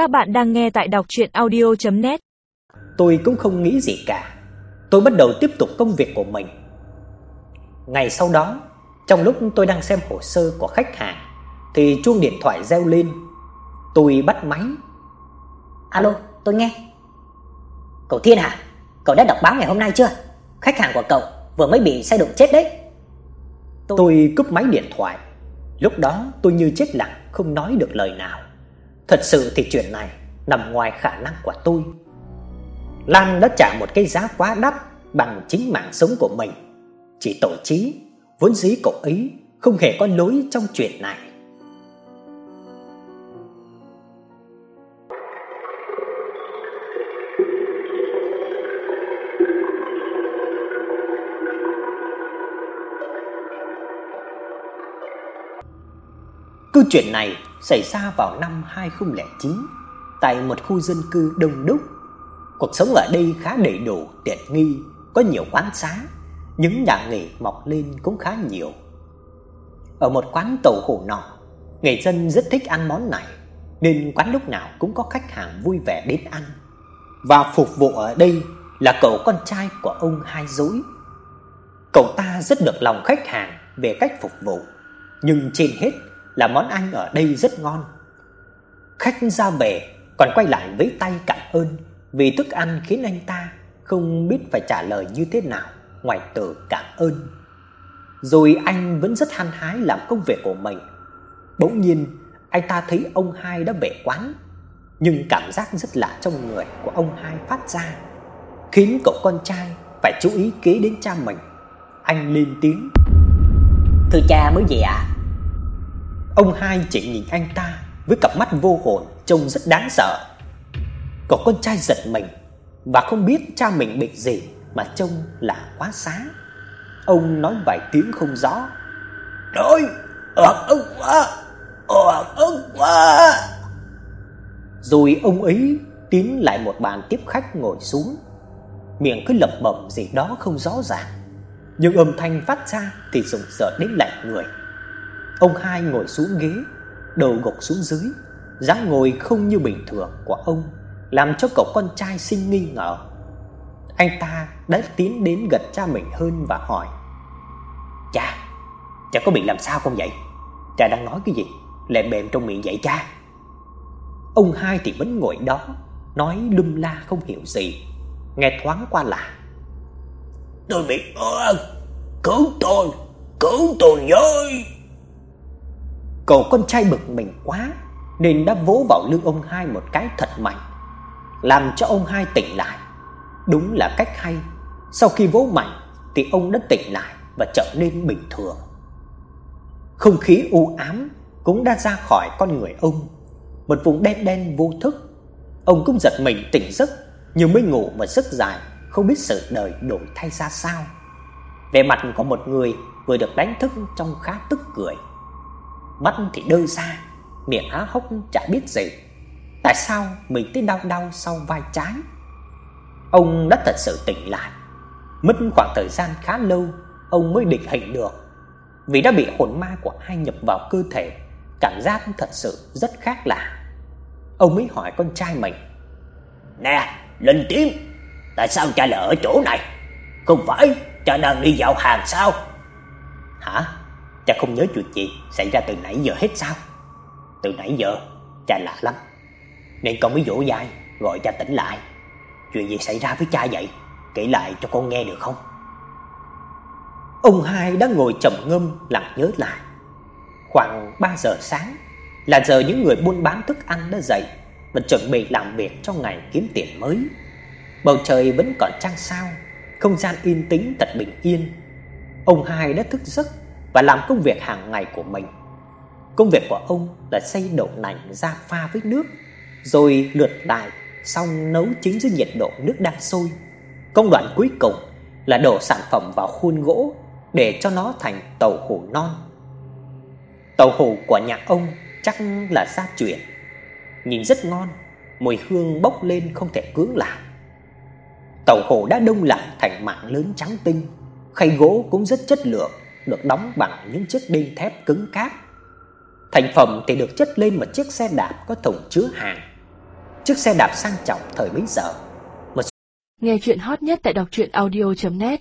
Các bạn đang nghe tại đọc audio net Tôi cũng không nghĩ gì cả. Tôi bắt đầu tiếp tục công việc của mình. Ngày sau đó, trong lúc tôi đang xem hồ sơ của khách hàng thì chuông điện thoại reo lên. Tôi bắt máy. Alo, tôi nghe. Cậu Thiên hả? Cậu đã đọc báo ngày hôm nay chưa? Khách hàng của cậu vừa mới bị xe đụng chết đấy. Tôi, tôi cúp máy điện thoại. Lúc đó tôi như chết lặng không nói được lời nào. Thật sự thì chuyện này nằm ngoài khả năng của tôi. Lan đã trả một cái giá quá đắt bằng chính mạng sống của mình. Chỉ tội trí vốn dĩ cậu ấy không hề có lỗi trong chuyện này. Câu chuyện này xảy ra vào năm 2009 tại một khu dân cư đông đúc. Cuộc sống ở đây khá đầy đủ, tiện nghi, có nhiều quán xá, những nhà nghỉ mọc lên cũng khá nhiều. Ở một quán tàu hủ nọ, người dân rất thích ăn món này, nên quán lúc nào cũng có khách hàng vui vẻ đến ăn. Và phục vụ ở đây là cậu con trai của ông Hai Dối. Cậu ta rất được lòng khách hàng về cách phục vụ, nhưng trên hết là món ăn ở đây rất ngon. Khách ra về còn quay lại với tay cảm ơn vì thức ăn khiến anh ta không biết phải trả lời như thế nào ngoài từ cảm ơn. Rồi anh vẫn rất hăng hái làm công việc của mình. Bỗng nhiên, anh ta thấy ông hai đã về quán, nhưng cảm giác rất lạ trong người của ông hai phát ra, khiến cậu con trai phải chú ý kế đến cha mình. Anh lên tiếng: "Thưa cha mới về ạ?" À? Ông hai chỉ nhìn anh ta với cặp mắt vô hồn trông rất đáng sợ. Cậu con trai giật mình và không biết cha mình bị gì mà trông là quá xá. Ông nói vài tiếng không rõ. "Trời, oan ức quá, oan ức quá." Rồi ông ấy tiến lại một bàn tiếp khách ngồi xuống, miệng cứ lẩm bẩm gì đó không rõ ràng, nhưng âm thanh phát ra thì rùng rợn đến lạnh người. Ông hai ngồi xuống ghế, đầu gục xuống dưới, dáng ngồi không như bình thường của ông, làm cho cậu con trai sinh nghi ngờ. Anh ta đã tiến đến gần cha mình hơn và hỏi: "Cha, cha có bị làm sao không vậy? Cha đang nói cái gì? Lèm bèm trong miệng vậy cha?" Ông hai thì vẫn ngồi đó, nói lum la không hiểu gì, nghe thoáng qua là: "Tôi bị oan, cứu tôi, cứu tôi với." Cậu con trai bực mình quá nên đã vỗ vào lưng ông hai một cái thật mạnh, làm cho ông hai tỉnh lại. Đúng là cách hay, sau khi vỗ mạnh thì ông đã tỉnh lại và trở nên bình thường. Không khí u ám cũng đã ra khỏi con người ông, một vùng đen đen vô thức. Ông cũng giật mình tỉnh giấc, như mới ngủ một giấc dài, không biết sự đời đổi thay ra sao. Vẻ mặt của một người vừa được đánh thức trong khá tức cười mắt thì đơ ra, miệng há hốc chả biết gì. Tại sao mình thấy đau đau sau vai trái? Ông đã thật sự tỉnh lại. Mất khoảng thời gian khá lâu ông mới định hình được. Vì đã bị hồn ma của hai nhập vào cơ thể, cảm giác thật sự rất khác lạ. Ông mới hỏi con trai mình: "Nè, lên tiếng, tại sao cha lại ở chỗ này? Không phải cha đang đi dạo hàng sao?" "Hả?" Cha không nhớ chuyện gì xảy ra từ nãy giờ hết sao? Từ nãy giờ cha lạ lắm. Nên con mới dỗ dai gọi cha tỉnh lại. Chuyện gì xảy ra với cha vậy? Kể lại cho con nghe được không? Ông hai đã ngồi trầm ngâm lặng nhớ lại. Khoảng 3 giờ sáng là giờ những người buôn bán thức ăn đã dậy và chuẩn bị làm việc cho ngày kiếm tiền mới. Bầu trời vẫn còn trăng sao, không gian yên tĩnh thật bình yên. Ông hai đã thức giấc và làm công việc hàng ngày của mình. Công việc của ông là xay đậu nành ra pha với nước, rồi lượt lại xong nấu chín dưới nhiệt độ nước đang sôi. Công đoạn cuối cùng là đổ sản phẩm vào khuôn gỗ để cho nó thành tàu hủ non. Tàu hủ của nhà ông chắc là gia truyền, nhìn rất ngon, mùi hương bốc lên không thể cưỡng lại. Tàu hủ đã đông lạnh thành mảng lớn trắng tinh, khay gỗ cũng rất chất lượng, được đóng bằng những chiếc đinh thép cứng cáp. Thành phẩm thì được chất lên một chiếc xe đạp có thùng chứa hàng. chiếc xe đạp sang trọng thời bấy giờ. Nghe chuyện hot nhất tại đọc truyện audio net